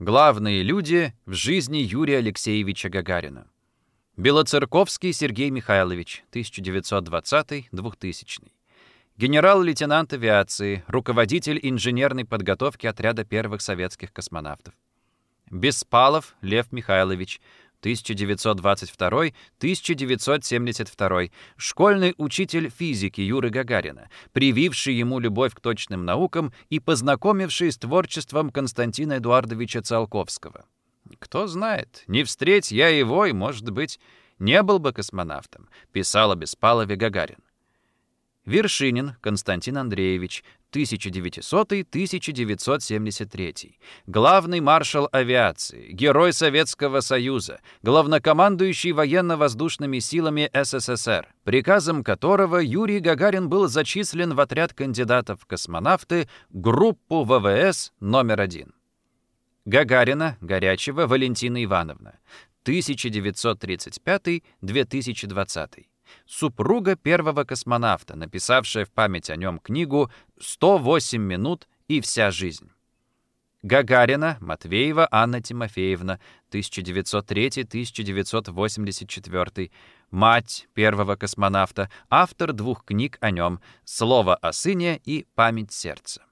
Главные люди в жизни Юрия Алексеевича Гагарина. Белоцерковский Сергей Михайлович, 1920-2000. Генерал-лейтенант авиации, руководитель инженерной подготовки отряда первых советских космонавтов. Беспалов Лев Михайлович, 1922-1972, школьный учитель физики Юры Гагарина, прививший ему любовь к точным наукам и познакомивший с творчеством Константина Эдуардовича Циолковского. Кто знает, не встреть я его и, может быть, не был бы космонавтом, писал о Беспалове Гагарин. Вершинин Константин Андреевич, 1900-1973. Главный маршал авиации, герой Советского Союза, главнокомандующий военно-воздушными силами СССР, приказом которого Юрий Гагарин был зачислен в отряд кандидатов космонавты группу ВВС номер один. Гагарина, Горячева Валентина Ивановна, 1935-2020 супруга первого космонавта, написавшая в память о нем книгу «108 минут и вся жизнь». Гагарина, Матвеева Анна Тимофеевна, 1903-1984, мать первого космонавта, автор двух книг о нем «Слово о сыне» и «Память сердца».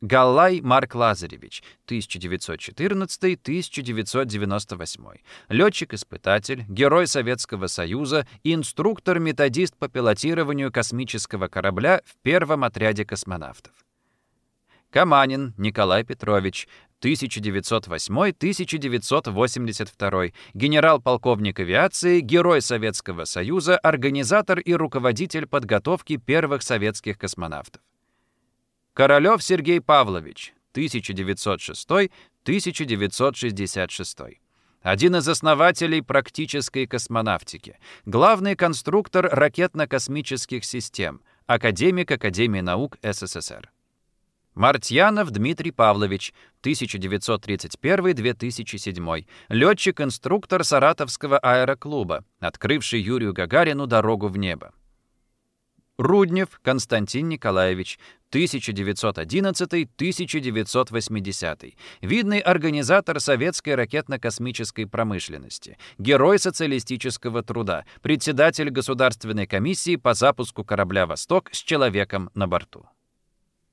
Галлай Марк Лазаревич, 1914-1998. Летчик-испытатель, герой Советского Союза, инструктор-методист по пилотированию космического корабля в первом отряде космонавтов. Каманин Николай Петрович, 1908-1982, генерал-полковник авиации, герой Советского Союза, организатор и руководитель подготовки первых советских космонавтов. Королёв Сергей Павлович, 1906-1966. Один из основателей практической космонавтики, главный конструктор ракетно-космических систем, академик Академии наук СССР. Мартьянов Дмитрий Павлович, 1931-2007, летчик-инструктор Саратовского аэроклуба, открывший Юрию Гагарину дорогу в небо. Руднев Константин Николаевич, 1911-1980. Видный организатор советской ракетно-космической промышленности, герой социалистического труда, председатель Государственной комиссии по запуску корабля «Восток» с человеком на борту.